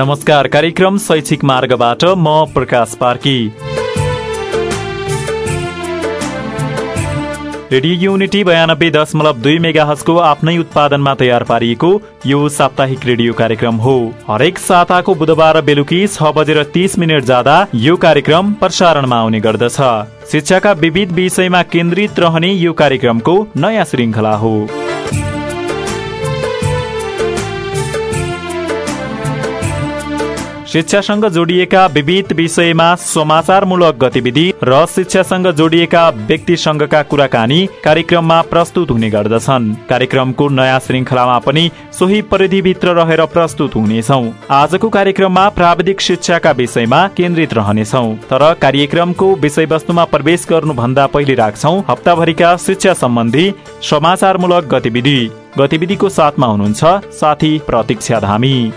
नमस्कार कार्यक्रम शैक्षिक मार्गबाट म प्रकाश पार्की। रेडियो युनिटी बयानब्बे दशमलव दुई मेगा हजको आफ्नै उत्पादनमा तयार पारिएको यो साप्ताहिक रेडियो कार्यक्रम हो। हरेक साताको बुधबार बेलुकी छ बजेर तीस मिनट जाँदा यो कार्यक्रम प्रसारणमा आउने गर्दछ। शिक्षाका विविध विषयमा केन्द्रित रहने यो कार्यक्रमको नयाँ श्रृङ्खला हो। शिक्षासँग जोडिएका विविध विषयमा समाचारमूलक गतिविधि र शिक्षासँग जोडिएका व्यक्तिसँगका कुराकानी कार्यक्रममा प्रस्तुत हुने गर्दछन्। कार्यक्रमको नयाँ श्रृङ्खलामा पनि सोही परिधिभित्र रहेर प्रस्तुत हुनेछौ। आजको कार्यक्रममा प्राविधिक शिक्षाका विषयमा केन्द्रित रहनेछौ। तर कार्यक्रमको विषयवस्तुमा प्रवेश गर्नुभन्दा पहिले राख्छौ हप्ताभरिका शिक्षा सम्बन्धी समाचारमूलक गतिविधि। गतिविधिको साथमा हुनुहुन्छ साथी प्रतीक्षा धामी।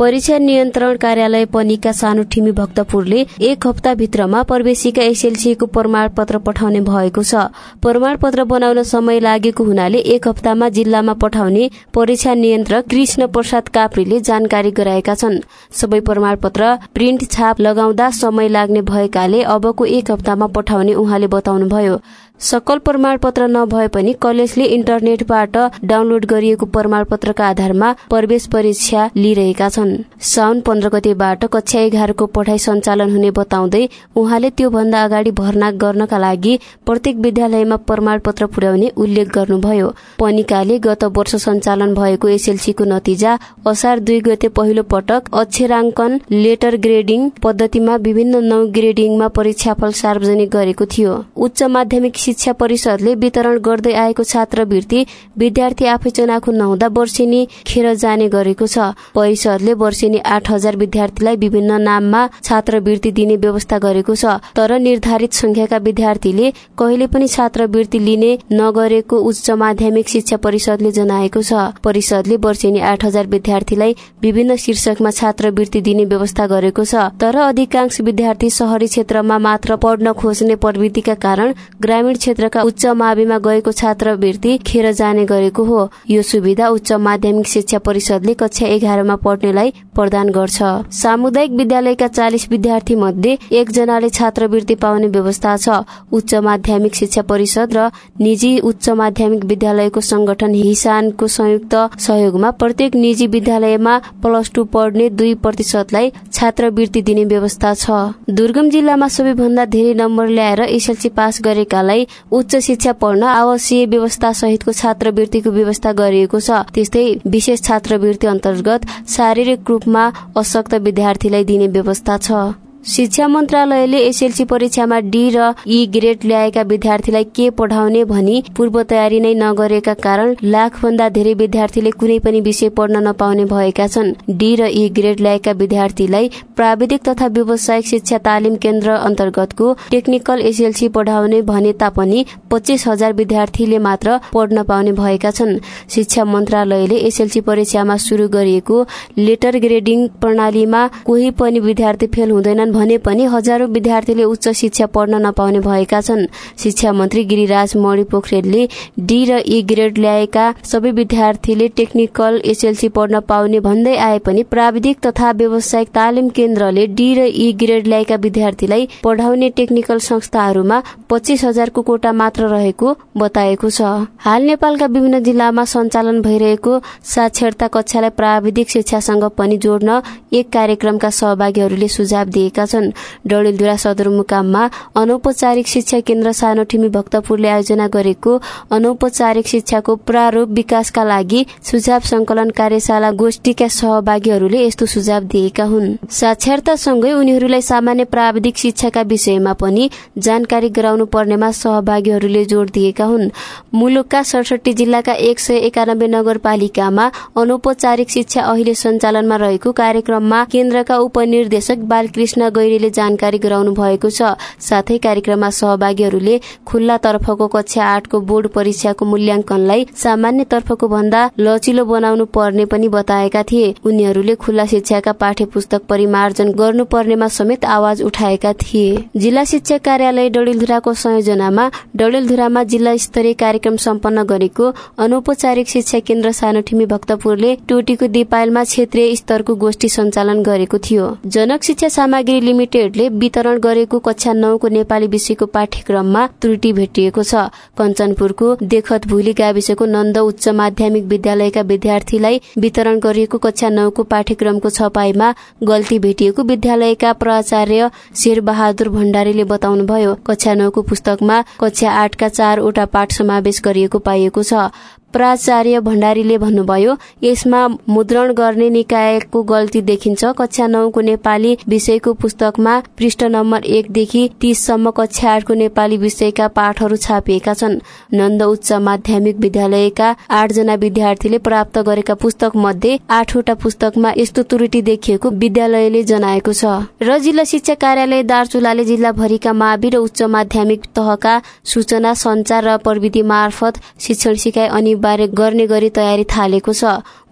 परीक्षा नियन्त्रण कार्यालय पनिका सानो ठिमी भक्तपुरले एक हप्ता भित्रमा प्रवेशिका एसएलसीको प्रमाण पत्र पठाउने भएको छ। प्रमाण पत्र बनाउन समय लागेको हुनाले एक हप्तामा जिल्लामा पठाउने परीक्षा नियन्त्रक कृष्ण प्रसाद काप्रीले जानकारी गराएका छन्। सबै प्रमाण पत्र प्रिन्ट छाप लगाउँदा समय लाग्ने भएकाले अबको एक हप्तामा पठाउने उहाँले बताउनुभयो। सकल प्रमाणपत्र नभए पनि कलेजले इन्टरनेटबाट डाउनलोड गरिएको प्रमाणपत्रका आधारमा प्रवेश परीक्षा लिइरहेका छन्। साउन पन्ध्र गतेबाट कक्षा एघारको पढाइ सञ्चालन हुने बताउँदै उहाँले त्योभन्दा अगाडि भर्ना गर्नका लागि प्रत्येक विद्यालयमा प्रमाणपत्र पुर्याउने उल्लेख गर्नुभयो। पनिकाले गत वर्ष सञ्चालन भएको एसएलसीको नतिजा असार दुई गते पहिलो पटक अक्षराङ्कन लेटर ग्रेडिङ पद्धतिमा विभिन्न नौ ग्रेडिङमा परीक्षाफल सार्वजनिक गरेको थियो। उच्च माध्यमिक शिक्षा परिषदले वितरण गर्दै आएको छात्रवृत्ति विद्यार्थी आफै चनाखो नहुँदा वर्षेनी खेर जाने गरेको छ। परिषदले वर्षेनी आठ हजार विद्यार्थीलाई विभिन्न नाममा छात्रवृत्ति दिने व्यवस्था गरेको छ तर निर्धारित संख्याका विद्यार्थीले कहिले पनि छात्रवृत्ति लिने नगरेको उच्च माध्यमिक शिक्षा परिषदले जनाएको छ। परिषदले वर्षेनी आठ हजार विद्यार्थीलाई विभिन्न शीर्षकमा छात्रवृत्ति दिने व्यवस्था गरेको छ तर अधिकांश विद्यार्थी शहरी क्षेत्रमा मात्र पढ्न खोज्ने प्रवृत्तिका कारण ग्रामीण क्षेत्रका उच्च माविमा गएको छात्रवृत्ति खेर जाने गरेको हो। यो सुविधा उच्च माध्यमिक शिक्षा परिषदले कक्षा एघारमा पढ्नेलाई प्रदान गर्छ। सामुदायिक विद्यालयका चालिस विद्यार्थी मध्ये एकजनाले छात्रवृत्ति पाउने व्यवस्था छ। उच्च माध्यमिक शिक्षा परिषद र निजी उच्च माध्यमिक विद्यालयको संगठन हिसानको संयुक्त सहयोगमा प्रत्येक निजी विद्यालयमा प्लस टू पढ्ने दुई प्रतिशतलाई छात्रवृत्ति दिने व्यवस्था छ। दुर्गम जिल्लामा सबैभन्दा धेरै नम्बर ल्याएर एसएलसी पास गरेकालाई उच्च शिक्षा पढ्न आवश्यक व्यवस्था सहितको छात्रवृत्तिको व्यवस्था गरिएको छ। त्यस्तै विशेष छात्रवृत्ति अन्तर्गत शारीरिक रूपमा अशक्त विद्यार्थीलाई दिने व्यवस्था छ। शिक्षा मन्त्रालयले एसएलसी परीक्षामा डी र ई ग्रेड ल्याएका विद्यार्थीलाई के पढाउने भनी पूर्व तयारी नै नगरेका कारण लाख भन्दा धेरै विद्यार्थीले कुनै पनि विषय पढ्न नपाउने भएका छन्। डी र ई ग्रेड ल्याएका विद्यार्थीलाई प्राविधिक तथा व्यावसायिक शिक्षा तालिम केन्द्र अन्तर्गतको टेक्निकल एसएलसी पढाउने भने तापनि पच्चिस हजार विद्यार्थीले मात्र पढ्न पाउने भएका छन्। शिक्षा मन्त्रालयले एसएलसी परीक्षामा शुरू गरिएको लेटर ग्रेडिङ प्रणालीमा कोही पनि विद्यार्थी फेल हुँदैनन्। भने पनि हजारौं विद्यार्थीले उच्च शिक्षा पढ्न नपाउने भएका छन्। शिक्षा मन्त्री गिरिराज मणि पोखरेलले डी र ई ग्रेड ल्याएका सबै विद्यार्थीले टेक्निकल एसएलसी पढ्न पाउने भन्दै आए पनि प्राविधिक तथा व्यावसायिक तालिम केन्द्रले डी र ई ग्रेड ल्याएका विद्यार्थीलाई पढाउने टेक्निकल संस्थाहरूमा पच्चिस हजारको कोटा मात्र रहेको बताएको छ। हाल नेपालका विभिन्न जिल्लामा सञ्चालन भइरहेको साक्षरता कक्षालाई प्राविधिक शिक्षासँग पनि जोड्न एक कार्यक्रमका सहभागीहरूले सुझाव दिएका गरेका छन्। डडेलधुरा सदरमुकाममा अनौपचारिक शिक्षा केन्द्र सानो ठिमी भक्तपुरले आयोजना गरेको अनौपचारिक शिक्षाको प्रारूप विकासका लागि सुझाव संकलन कार्यशाला गोष्ठीका सहभागीहरूले यस्तो सुझाव दिएका हुन्। साक्षरतासँगै उनीहरूलाई सामान्य प्राविधिक शिक्षाका विषयमा पनि जानकारी गराउनु पर्नेमा सहभागीहरूले जोड़ दिएका हुन्। मुलुकका सडसठी जिल्लाका एक सय एकानब्बे नगरपालिकामा अनौपचारिक शिक्षा अहिले सञ्चालनमा रहेको कार्यक्रममा केन्द्रका उपनिर्देशक बालकृष्ण गैरीले जानकारी गराउनु भएको छ। साथै कार्यक्रममा सहभागीहरूले खुल्ला तर्फको कक्षा आठको बोर्ड परीक्षाको मूल्याङ्कनलाई सामान्य तर्फको भन्दा लचिलो बनाउनु पर्ने पनि बताएका थिए। उनीहरूले खुल्ला शिक्षाका पाठ्य पुस्तक परिमार्जन गर्नुपर्नेमा समेत आवाज उठाएका थिए। जिल्ला शिक्षा कार्यालय डडेलधुराको संयोजनामा डडेलधुरामा जिल्ला स्तरीय कार्यक्रम सम्पन्न गरेको अनौपचारिक शिक्षा केन्द्र सानोठिमी भक्तपुरले टोटीको दिपायलमा क्षेत्रीय स्तरको गोष्ठी सञ्चालन गरेको थियो। जनक शिक्षा सामग्री लिमिटेडले वितरण गरेको कक्षा नौको नेपाली विषयको पाठ्यक्रममा त्रुटि भेटिएको छ। कञ्चनपुरको देखत भुली गाविसको नन्द उच्च माध्यमिक विद्यालयका विद्यार्थीलाई वितरण गरिएको कक्षा नौको पाठ्यक्रमको छपाईमा गल्ती भेटिएको विद्यालयका प्राचार्य शेरबहादुर भण्डारीले बताउनुभयो कक्षा नौको पुस्तकमा कक्षा आठका चारवटा पाठ समावेश गरिएको पाइएको छ। प्राचार्य भण्डारीले भन्नुभयो यसमा मुद्रण गर्ने निकायको गल्ती देखिन्छ। कक्षा नौको नेपाली विषयको पुस्तकमा पृष्ठ नम्बर एकदेखि तीससम्म कक्षा आठको नेपाली विषयका पाठहरू छापिएका छन्। नन्द उच्च माध्यमिक विद्यालयका आठजना विद्यार्थीले प्राप्त गरेका पुस्तक मध्ये आठवटा पुस्तकमा यस्तो त्रुटि देखिएको विद्यालयले जनाएको छ। र जिल्ला शिक्षा कार्यालय दार्चुलाले जिल्लाभरिका मावि र उच्च माध्यमिक तहका सूचना संचार र प्रविधि मार्फत शिक्षण सिकाइ अनि बारे गर्ने गरी तयारी थालेको छ।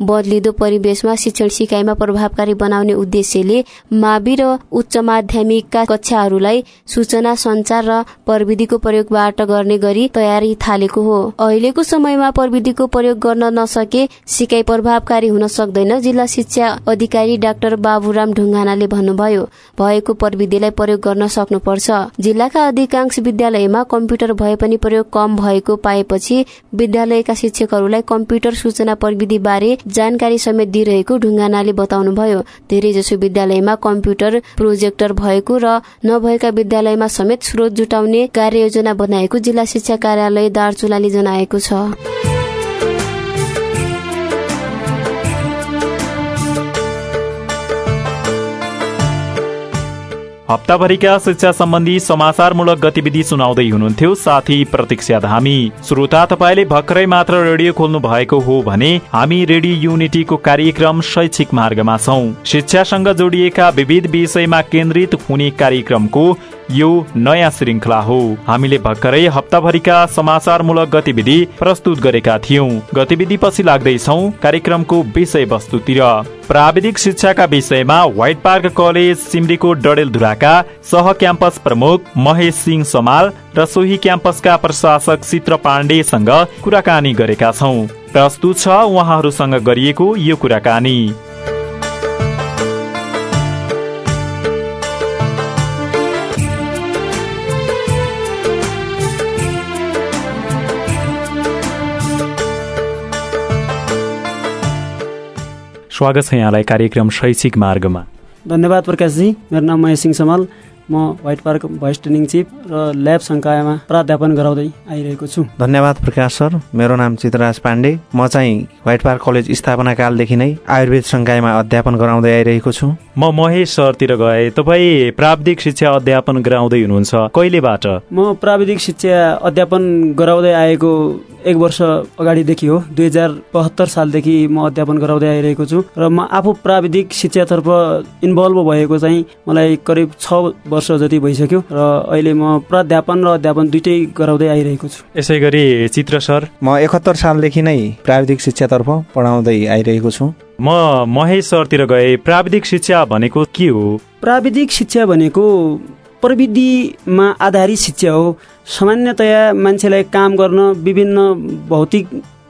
बदलिदो परिवेशमा शिक्षण सिकाइमा प्रभावकारी बनाउने उद्देश्यले मावि र उच्च माध्यमिकका कक्षाहरूलाई सूचना संचार र प्रविधिको प्रयोगबाट गर्ने गरी तयारी थालेको हो। अहिलेको समयमा प्रविधिको प्रयोग गर्न नसके सिकाइ प्रभावकारी हुन सक्दैन जिल्ला शिक्षा अधिकारी डाक्टर बाबुराम ढुङ्गानाले भन्नुभयो। भएको प्रविधिलाई प्रयोग गर्न सक्नुपर्छ। जिल्लाका अधिकांश विद्यालयमा कम्प्युटर भए पनि प्रयोग कम भएको पाएपछि विद्यालयका शिक्षकहरूलाई कम्प्युटर सूचना प्रविधि बारे जानकारी समेत दिइरहेको ढुङ्गानाले बताउनुभयो। धेरैजसो विद्यालयमा कम्प्युटर प्रोजेक्टर भएको र नभएका विद्यालयमा समेत स्रोत जुटाउने कार्ययोजना बनाएको जिल्ला शिक्षा कार्यालय दार्चुलाले जनाएको छ। हप्ताभरिका शिक्षा सम्बन्धी समाचारमूलक गतिविधि सुनाउँदै हुनुहुन्थ्यो। साथी प्रतीक्षा धामी श्रोता तपाईँले भर्खरै मात्र रेडियो खोल्नु भएको हो भने हामी रेडियो युनिटीको कार्यक्रम शैक्षिक मार्गमा छौँ। शिक्षासँग जोडिएका विविध विषयमा केन्द्रित हुने कार्यक्रमको यो नयाँ श्रृङ्खला हो। हामीले भर्खरै हप्ताभरिका समाचारमूलक गतिविधि प्रस्तुत गरेका थियौँ। गतिविधि पछि लाग्दैछौ कार्यक्रमको विषयवस्तुतिर। प्राविधिक शिक्षाका विषयमा व्हाइट पार्क कलेज सिमरीको डडेलधुराका सह क्याम्पस प्रमुख महेश सिंह समाल र सोही क्याम्पसका प्रशासक चित्र पाण्डेसँग कुराकानी गरेका छौँ। प्रस्तुत छ उहाँहरूसँग गरिएको यो कुराकानी। स्वागत छ यहाँलाई कार्यक्रम शैक्षिक मार्गमा। धन्यवाद प्रकाशजी। मेरो नाम महेश सिंह समाल। म white park vice training chief र ल्याब सङ्कायमा प्राध्यापन गराउँदै आइरहेको छु। धन्यवाद प्रकाश सर। मेरो नाम चित्रराज पाण्डे। म चाहिँ व्हाइट पार्क कलेज स्थापना कालदेखि नै आयुर्वेद सङ्कायमा अध्यापन गराउँदै आइरहेको छु। म महेश सरतिर गए। तपाईँ प्राविधिक शिक्षा अध्यापन गराउँदै हुनुहुन्छ। कहिलेबाट? म प्राविधिक शिक्षा अध्यापन गराउँदै आएको एक वर्ष अगाडिदेखि हो। दुई हजार बहत्तर सालदेखि म अध्यापन गराउँदै आइरहेको छु। र म आफू प्राविधिक शिक्षातर्फ इन्भल्भ भएको चाहिँ मलाई करिब छ वर्ष जति भइसक्यो र अहिले म प्राध्यापन र अध्यापन दुइटै गराउँदै आइरहेको छु। यसै गरी चित्र सर। म एकहत्तर सालदेखि नै प्राविधिक शिक्षातर्फ पढाउँदै आइरहेको छु। म महेश सरतिर गए प्राविधिक शिक्षा भनेको के हो? प्राविधिक शिक्षा भनेको प्रविधिमा आधारित शिक्षा हो। सामान्यतया मान्छेलाई काम गर्न विभिन्न भौतिक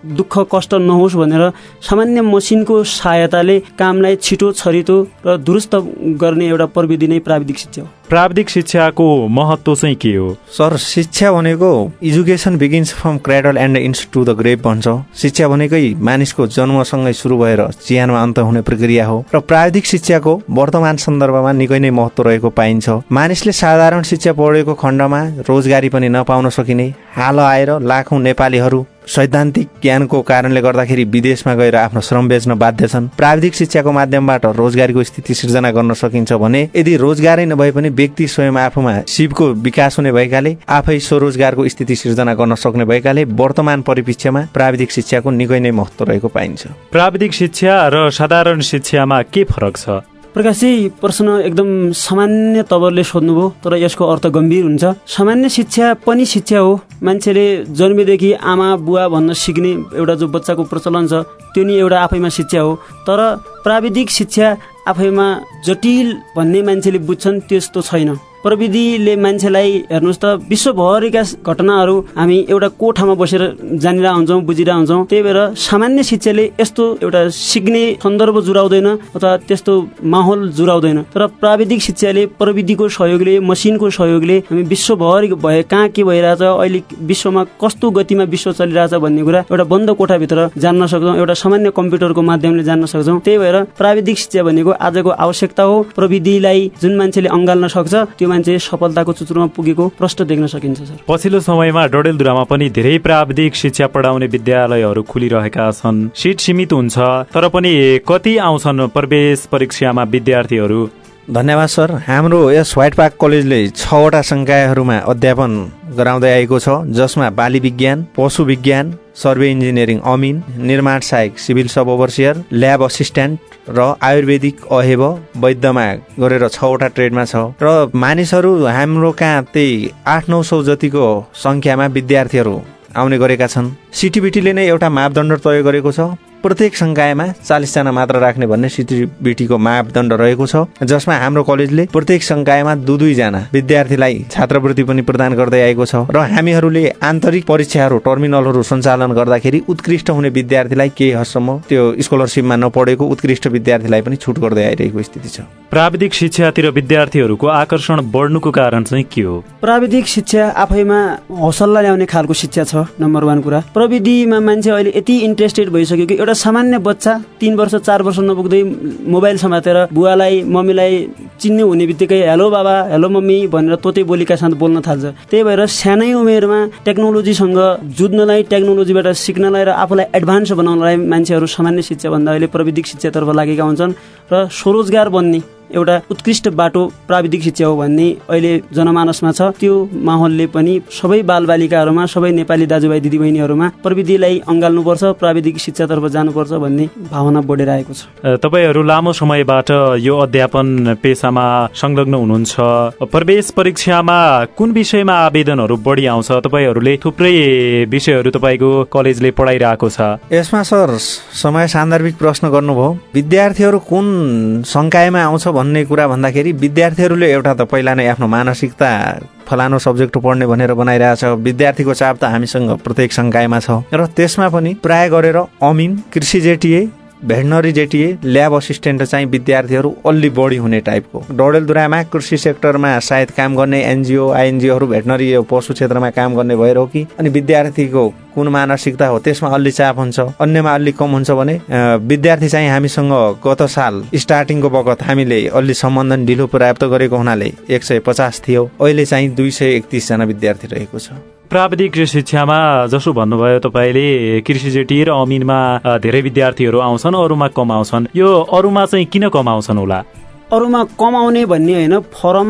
दुःख कष्ट नहोस् भनेर सामान्य मसिनको सहायताले कामलाई छिटो छरितो र दुरुस्त गर्ने एउटा प्रविधि नै प्राविधिक शिक्षा हो। प्राविधिक शिक्षाको महत्व चाहिँ के हो? सर शिक्षा भनेको education begins from cradle and ends to the grave भन्छ। शिक्षा भनेकै मानिसको जन्मसँगै सुरु भएर चिहानमा अन्त हुने प्रक्रिया हो। र प्राविधिक शिक्षाको वर्तमान सन्दर्भमा निकै नै महत्व रहेको पाइन्छ। मानिसले साधारण शिक्षा पढेको खण्डमा रोजगारी पनि नपाउन सकिने हाल आएर लाखौं नेपालीहरू सैद्धान्तिक ज्ञानको कारणले गर्दाखेरि विदेशमा गएर आफ्नो श्रम बेच्न बाध्य छन्। प्राविधिक शिक्षाको माध्यमबाट रोजगारीको स्थिति सिर्जना गर्न सकिन्छ भने यदि रोजगारै नभए पनि व्यक्ति स्वयं आफूमा शिवको विकास हुने भएकाले आफै स्वरोजगारको स्थिति सिर्जना गर्न सक्ने भएकाले वर्तमान परिप्रेक्ष्यमा प्राविधिक शिक्षाको निकै नै महत्व रहेको पाइन्छ। प्राविधिक शिक्षा र साधारण शिक्षामा के फरक छ? प्रकाशजी प्रश्न एकदम सामान्य तवरले सोध्नुभयो तर यसको अर्थ गम्भीर हुन्छ। सामान्य शिक्षा पनि शिक्षा हो मान्छेले जन्मेदेखि आमा बुवा भन्न सिक्ने एउटा जो बच्चाको प्रचलन छ त्यो नि एउटा आफैमा शिक्षा हो। तर प्राविधिक शिक्षा आफैमा जटिल भन्ने मान्छेले बुझ्छन् त्यस्तो छैन। प्रविधिले मान्छेलाई हेर्नुहोस् त विश्वभरिका घटनाहरू हामी एउटा कोठामा बसेर जानेर आउँछौँ बुझिरह हुन्छौँ। त्यही भएर सामान्य शिक्षाले यस्तो एउटा सिक्ने सन्दर्भ जुराउँदैन अथवा त्यस्तो माहौल जुराउँदैन। तर प्राविधिक शिक्षाले प्रविधिको सहयोगले मसिनको सहयोगले हामी विश्वभरि भए कहाँ के भइरहेछ अहिले विश्वमा कस्तो गतिमा विश्व चलिरहेछ भन्ने कुरा एउटा बन्द कोठाभित्र जान्न सक्छौँ एउटा सामान्य कम्प्युटरको माध्यमले जान्न सक्छौँ। त्यही भएर प्राविधिक शिक्षा भनेको आजको आवश्यकता हो। प्रविधिलाई जुन मान्छेले अँगाल्न सक्छ त्यो मान्छे सफलताको चुचुरोमा पुगेको प्रष्ट देख्न सकिन्छ सर। पछिल्लो समयमा डडेलधुरामा पनि धेरै प्राविधिक शिक्षा पढाउने विद्यालयहरू खुलिरहेका छन्। सिट सीमित हुन्छ तर पनि कति आउँछन् प्रवेश परीक्षामा विद्यार्थीहरू? धन्यवाद सर। हाम्रो यस व्हाइट पार्क कलेजले छवटा सङ्कायहरूमा अध्यापन गराउँदै आएको छ जसमा बाली विज्ञान पशु विज्ञान सर्वे इन्जिनियरिङ अमिन निर्माण सहायक civil sub overseer lab assistant र आयुर्वेदिक अहेब वैद्यमा गरेर छवटा ट्रेडमा छ। र मानिसहरू हाम्रो कहाँ त्यही आठ नौ सौ जतिको सङ्ख्यामा विद्यार्थीहरू आउने गरेका छन्। सिटिबिटीले नै एउटा मापदण्ड तय गरेको छ। प्रत्येक सङ्कायमा चालिसजना मात्र राख्ने भन्ने सिटिबिटीको मापदण्ड रहेको छ जसमा हाम्रो कलेजले प्रत्येक सङ्कायमा दु दुईजना विद्यार्थीलाई छात्रवृत्ति पनि प्रदान गर्दै आएको छ र हामीहरूले आन्तरिक परीक्षाहरू टर्मिनलहरू सञ्चालन गर्दाखेरि उत्कृष्ट हुने विद्यार्थीलाई केही हदसम्म त्यो स्कलरसिपमा नपढेको उत्कृष्ट विद्यार्थीलाई पनि छुट गर्दै आइरहेको स्थिति छ। प्राविधिक शिक्षातिर विद्यार्थीहरूको आकर्षण बढ्नुको कारण चाहिँ के हो? प्राविधिक शिक्षा आफैमा हौसला ल्याउने खालको शिक्षा छ नम्बर वान कुरा। प्रविधिमा मान्छे अहिले यति इन्ट्रेस्टेड भइसक्यो कि एउटा सामान्य बच्चा तिन वर्ष चार वर्ष नपुग्दै मोबाइल समातेर बुवालाई मम्मीलाई चिन्ने हुने बित्तिकै हेलो बाबा हेलो मम्मी भनेर तोते बोलीका साथ बोल्न थाल्छ। त्यही भएर सानै उमेरमा टेक्नोलोजीसँग जुझ्नलाई टेक्नोलोजीबाट सिक्नलाई र आफूलाई एडभान्स बनाउनलाई मान्छेहरू सामान्य शिक्षाभन्दा अहिले प्रविधिक शिक्षातर्फ लागेका हुन्छन् र स्वरोजगार बन्ने एउटा उत्कृष्ट बाटो प्राविधिक शिक्षा हो भन्ने अहिले जनमानसमा छ। त्यो माहौलले पनि सबै बालबालिकाहरूमा सबै नेपाली दाजुभाइ दिदीबहिनीहरूमा प्रविधिलाई अँगाल्नुपर्छ प्राविधिक शिक्षातर्फ जानुपर्छ भन्ने भावना बढेर आएको छ। तपाईँहरू लामो समयबाट यो अध्यापन पेसामा संलग्न हुनुहुन्छ। प्रवेश परीक्षामा कुन विषयमा आवेदनहरू बढी आउँछ? तपाईँहरूले थुप्रै विषयहरू तपाईँको कलेजले पढाइरहेको छ। यसमा सर समय सान्दर्भिक प्रश्न गर्नुभयो। विद्यार्थीहरू कुन सङ्कायमा आउँछ भन्ने कुरा भन्दाखेरि विद्यार्थीहरूले एउटा त पहिला नै आफ्नो मानसिकता फलानु सब्जेक्ट पढ्ने भनेर बनाइरहेछ। विद्यार्थीको चाप त हामीसँग प्रत्येक सङ्कायमा छ। र त्यसमा पनि प्राय गरेर अमिन कृषि JTA veterinary JTA lab assistant चाहिँ विद्यार्थीहरू अलि बढी हुने टाइपको। डडेलधुरामा कृषि सेक्टरमा सायद काम गर्ने एनजिओ आइएनजिओहरू भेटनरी पशु क्षेत्रमा काम गर्ने भएर हो कि? अनि विद्यार्थीको कुन मानसिकता हो त्यसमा अलि चाप हुन्छ अन्यमा अलिक कम हुन्छ भने विद्यार्थी चाहिँ हामीसँग गत साल स्टार्टिङको बखत हामीले अलि सम्बन्धन ढिलो प्राप्त गरेको हुनाले एक सय पचास थियो। अहिले चाहिँ दुई सय एकतिसजना विद्यार्थी रहेको छ। प्राविधिक शिक्षामा जसो भन्नुभयो तपाईँले कृषि जेटी र अमिनमा धेरै विद्यार्थीहरू आउँछन् अरूमा कम आउँछन् यो अरूमा चाहिँ किन कम आउँछन् होला? अरूमा कमाउने भन्ने होइन फर्म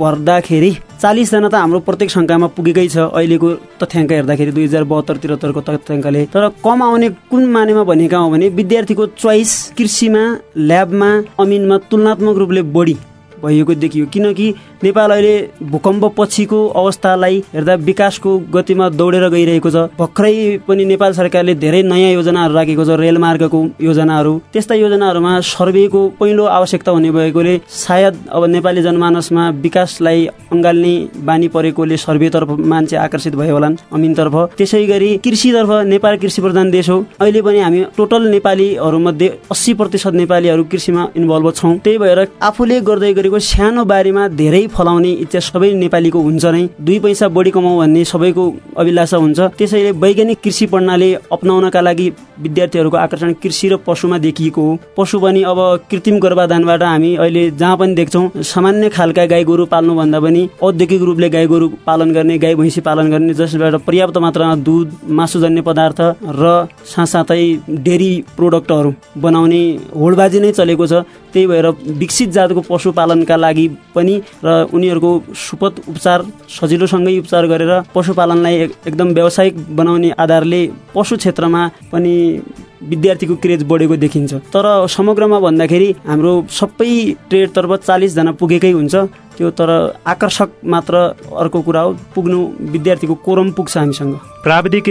भर्दाखेरि चालिसजना त हाम्रो प्रत्येक सङ्ख्यामा पुगेकै छ। अहिलेको तथ्याङ्क हेर्दाखेरि दुई हजार बहत्तर त्रिहत्तरको तथ्याङ्कले। तर कमाउने कुन मानेमा भनेका हो भने विद्यार्थीको चोइस कृषिमा ल्याबमा अमिनमा तुलनात्मक रूपले बढी भइएको देखियो। किनकि नेपाल अहिले भूकम्प पछिको अवस्थालाई हेर्दा विकासको गतिमा दौडेर गइरहेको छ। भर्खरै पनि नेपाल सरकारले धेरै नयाँ योजनाहरू राखेको छ रेलमार्गको योजनाहरू। त्यस्ता योजनाहरूमा सर्वेको पहिलो आवश्यकता हुने भएकोले सायद अब नेपाली जनमानसमा विकासलाई अँगाल्ने बानी परेकोले सर्वेतर्फ मान्छे आकर्षित भयो होलान् अमिनतर्फ। त्यसै गरी कृषितर्फ नेपाल कृषि प्रधान देश हो। अहिले पनि हामी टोटल नेपालीहरूमध्ये अस्सी प्रतिशत नेपालीहरू कृषिमा इन्भल्भ छौँ। त्यही भएर आफूले गर्दै गरेको सानो बारीमा धेरै फलाउने इच्छा सबै नेपालीको हुन्छ नै। दुई पैसा बढी कमाउ भन्ने सबैको अभिलाषा हुन्छ। त्यसैले वैज्ञानिक कृषि प्रणाली अप्नाउनका लागि विद्यार्थीहरूको आकर्षण कृषि र पशुमा देखिएको हो। पशु पनि अब कृत्रिम गर्भाधानबाट हामी अहिले जहाँ पनि देख्छौँ सामान्य खालका गाई गोरु पाल्नुभन्दा पनि औद्योगिक रूपले गाई गोरु पालन गर्ने गाई भैँसी पालन गर्ने जसबाट पर्याप्त मात्रामा दुध मासुजन्य पदार्थ र साथसाथै डेरी प्रोडक्टहरू बनाउने होडबाजी नै चलेको छ। त्यही भएर विकसित जातको पशुपालनका लागि पनि र उनीहरूको सुपथ उपचार सजिलोसँगै उपचार गरेर पशुपालनलाई एकदम व्यावसायिक बनाउने आधारले पशु क्षेत्रमा पनि विद्यार्थीको क्रेज बढेको देखिन्छ। तर समग्रमा भन्दाखेरि हाम्रो सबै ट्रेडतर्फ चालिसजना पुगेकै हुन्छ। त्यो तर आकर्षक मात्र अर्को कुरा हो पुग्नु विद्यार्थीको कोरम पुग्छ हामीसँग। प्राविधिक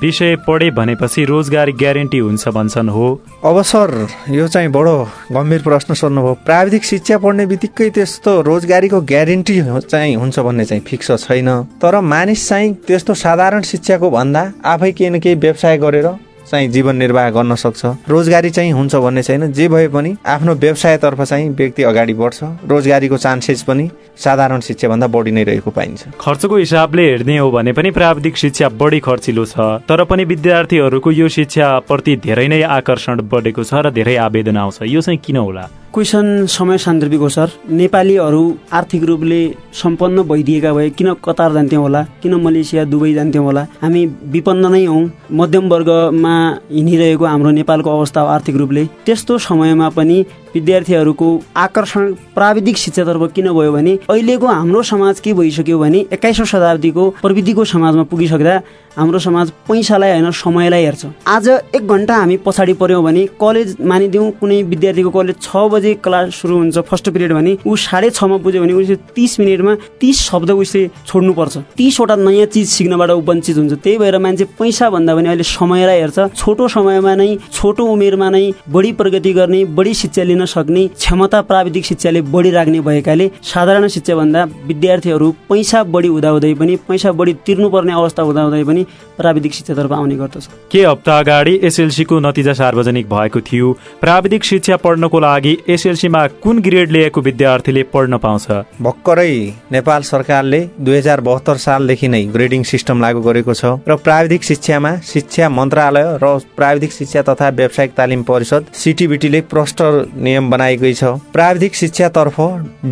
विषय पढे भनेपछि रोजगारी ग्यारेन्टी हुन्छ भन्छन् हो? अब सर यो चाहिँ बडो गम्भीर प्रश्न सोध्नुभयो। प्राविधिक शिक्षा पढ्ने बित्तिकै त्यस्तो रोजगारीको ग्यारेन्टी चाहिँ हुन्छ भन्ने चाहिँ फिक्स छैन। तर मानिस चाहिँ त्यस्तो साधारण शिक्षाको भन्दा आफै केही न केही व्यवसाय गरेर चाहिँ जीवन निर्वाह गर्न सक्छ। रोजगारी चाहिँ हुन्छ भन्ने छैन। जे भए पनि आफ्नो व्यवसायतर्फ चाहिँ व्यक्ति अगाडि बढ्छ। रोजगारीको चान्सेस पनि साधारण शिक्षाभन्दा बढी नै रहेको पाइन्छ। खर्चको हिसाबले हेर्ने हो भने पनि प्राविधिक शिक्षा बढी खर्चिलो छ। तर पनि विद्यार्थीहरूको यो शिक्षा प्रति धेरै नै आकर्षण बढेको छ र धेरै आवेदन आउँछ। यो चाहिँ किन होला? क्वेसन समय सान्दर्भिक हो सर। नेपालीहरू आर्थिक रूपले सम्पन्न भइदिएका भए किन कतार जान्थ्यौँ होला? किन मलेसिया दुबई जान्थ्यौँ होला? हामी विपन्न नै हौँ। मध्यम वर्गमा हिँडिरहेको हाम्रो नेपालको अवस्था आर्थिक रूपले। त्यस्तो समयमा पनि विद्यार्थीहरूको आकर्षण प्राविधिक शिक्षातर्फ किन गयो भने अहिलेको हाम्रो समाज के भइसक्यो भने एक्काइसौँ शताब्दीको प्रविधिको समाजमा पुगिसक्दा हाम्रो समाज पैसालाई होइन समयलाई हेर्छ। आज एक घन्टा हामी पछाडि पऱ्यौँ भने कलेज मानिदिउँ कुनै विद्यार्थीको कलेज छ बजे क्लास सुरु हुन्छ फर्स्ट पिरियड भने ऊ साढे छमा पुग्यो भने उसले तिस मिनटमा तिस शब्द उसले छोड्नुपर्छ। तिसवटा नयाँ चिज सिक्नबाट ऊ वञ्चित हुन्छ। त्यही भएर मान्छे पैसा भन्दा पनि अहिले समयलाई हेर्छ। छोटो समयमा नै छोटो उमेरमा नै बढी प्रगति गर्ने बढी शिक्षा लिन सक्ने क्षमता प्राविधिक शिक्षाले बढी राख्ने भएकाले साधारण शिक्षाभन्दा विद्यार्थीहरू पैसा बढी हुँदाहुँदै पनि पैसा बढी तिर्नुपर्ने अवस्था हुँदाहुँदै पनि प्राविधिक शिक्षातर्फ आउने गर्दछ। के हप्ता अगाडि एसएलसीको नतिजा सार्वजनिक भएको थियो? प्राविधिक शिक्षा पढ्नको लागि एसएलसीमा कुन ग्रेड लिएको विद्यार्थीले पढ्न पाउँछ? भर्खरै नेपाल सरकारले दुई हजार बहत्तर सालदेखि नै ग्रेडिङ सिस्टम लागू गरेको छ र प्राविधिक शिक्षामा शिक्षा मन्त्रालय र प्राविधिक शिक्षा तथा व्यावसायिक तालिम परिषद सिटिबिटीले प्रष्ट नियम बनाएकै छ। प्राविधिक शिक्षातर्फ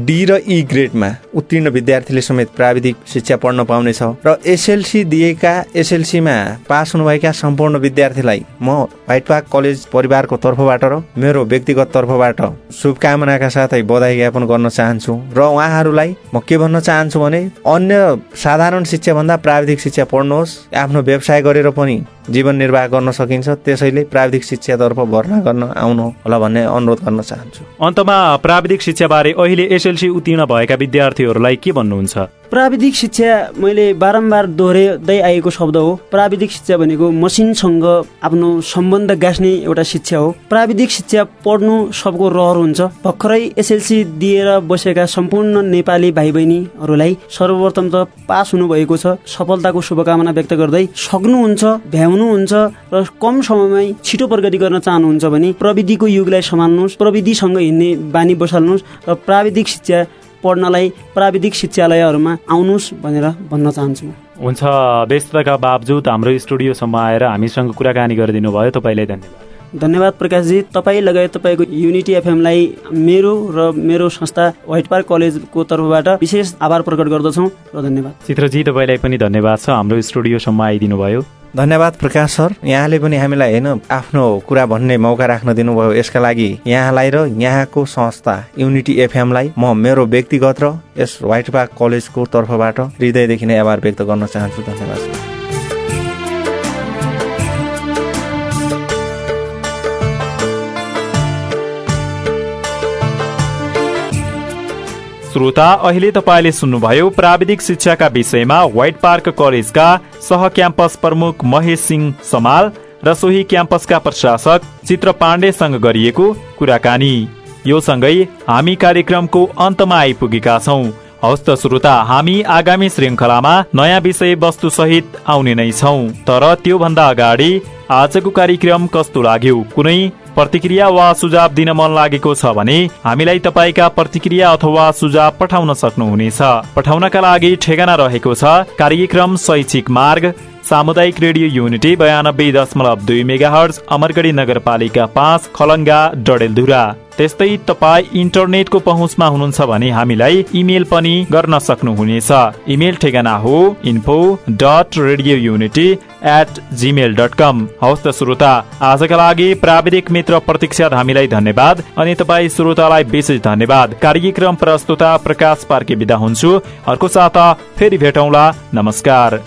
डी र ई ग्रेडमा उत्तीर्ण विद्यार्थीले समेत प्राविधिक शिक्षा पढ्न पाउनेछ र एसएलसी दिएका एसएलसीमा पास हुनुभएका सम्पूर्ण विद्यार्थीलाई म व्हाइट पार्क कलेज परिवारको तर्फबाट र मेरो व्यक्तिगत तर्फबाट शुभकामनाका साथै बधाई ज्ञापन गर्न चाहन्छु। र उहाँहरूलाई म के भन्न चाहन्छु भने अन्य साधारण शिक्षाभन्दा प्राविधिक शिक्षा पढ्नुहोस् आफ्नो व्यवसाय गरेर पनि जीवन निर्वाह गर्न सकिन्छ त्यसैले प्राविधिक शिक्षातर्फ भर्ना गर्न आउनु होला भन्ने अनुरोध गर्न चाहन्छु। अन्तमा प्राविधिक शिक्षाबारे अहिले एसएलसी उत्तीर्ण भएका विद्यार्थीहरूलाई के भन्नुहुन्छ? प्राविधिक शिक्षा मैले बारम्बार दोहोऱ्याउँदै आएको शब्द हो। प्राविधिक शिक्षा भनेको मसिनसँग आफ्नो सम्बन्ध गाँच्ने एउटा शिक्षा हो। प्राविधिक शिक्षा पढ्नु सबको रहर हुन्छ। भर्खरै एसएलसी दिएर बसेका सम्पूर्ण नेपाली भाइ बहिनीहरूलाई सर्वप्रथम त पास हुनुभएको छ। सफलताको शुभकामना व्यक्त गर्दै सक्नुहुन्छ भ्याउनुहुन्छ र कम समयमै छिटो प्रगति गर्न चाहनुहुन्छ भने प्रविधिको युगलाई सम्हाल्नुहोस् प्रविधिसँग हिँड्ने बानी बसाल्नुहोस् र प्राविधिक शिक्षा पढ्नलाई प्राविधिक शिक्षालयहरूमा आउनुहोस् भनेर भन्न चाहन्छु। हुन्छ व्यस्तताका बावजुद हाम्रो स्टुडियोसम्म आएर हामीसँग कुराकानी गरिदिनु भयो तपाईँलाई धन्यवाद। धन्यवाद प्रकाशजी। तपाईँ लगायत तपाईँको युनिटी एफएमलाई मेरो र मेरो संस्था व्हाइट पार्क कलेजको तर्फबाट विशेष आभार प्रकट गर्दछौँ र धन्यवाद। चित्रजी तपाईँलाई पनि धन्यवाद छ। हाम्रो स्टुडियोसम्म आइदिनु भयो धन्यवाद प्रकाश सर। यहाँले पनि हामीलाई होइन आफ्नो कुरा भन्ने मौका राख्न दिनुभयो। यसका लागि यहाँलाई र यहाँको संस्था युनिटी एफएमलाई म मेरो व्यक्तिगत र यस व्हाइट पार्क कलेजको तर्फबाट हृदयदेखि नै आभार व्यक्त गर्न चाहन्छु। धन्यवाद श्रोता अहिले तपाईँले सुन्नुभयो प्राविधिक शिक्षाका विषयमा व्हाइट पार्क कलेजका सह क्याम्पस प्रमुख महेश सिंह समाल र सोही क्याम्पसका प्रशासक चित्र पाण्डेसँग गरिएको कुराकानी। यो सँगै हामी कार्यक्रमको अन्तमा आइपुगेका छौँ। हस्त श्रोता हामी आगामी श्रृङ्खलामा नयाँ विषय वस्तु सहित आउने नै छौँ। तर त्योभन्दा अगाडि आजको कार्यक्रम कस्तो लाग्यो कुनै प्रतिक्रिया वा सुझाव दिन मन लागेको छ भने हामीलाई तपाईँका प्रतिक्रिया अथवा सुझाव पठाउन सक्नुहुनेछ। पठाउनका लागि ठेगाना रहेको छ कार्यक्रम शैक्षिक मार्ग सामुदायिक रेडियो युनिटी बयानब्बे दशमलव दुई मेगा हर्ज अमरगढी नगरपालिका पाँच खलङ्गा डडेलधुरा। त्यस्तै तपाईँ इन्टरनेटको पहुँचमा हुनुहुन्छ भने हामीलाई इमेल पनि गर्न सक्नुहुनेछ। इमेल ठेगाना हो info dot radio unity at Gmail dot com हवस् त श्रोता आजका लागि प्राविधिक मित्र प्रतीक्षा हामीलाई धन्यवाद अनि तपाईँ श्रोतालाई विशेष धन्यवाद। कार्यक्रम प्रस्तुता प्रकाश पार्के विदा हुन्छु। अर्को साता फेरि भेटौँला। नमस्कार।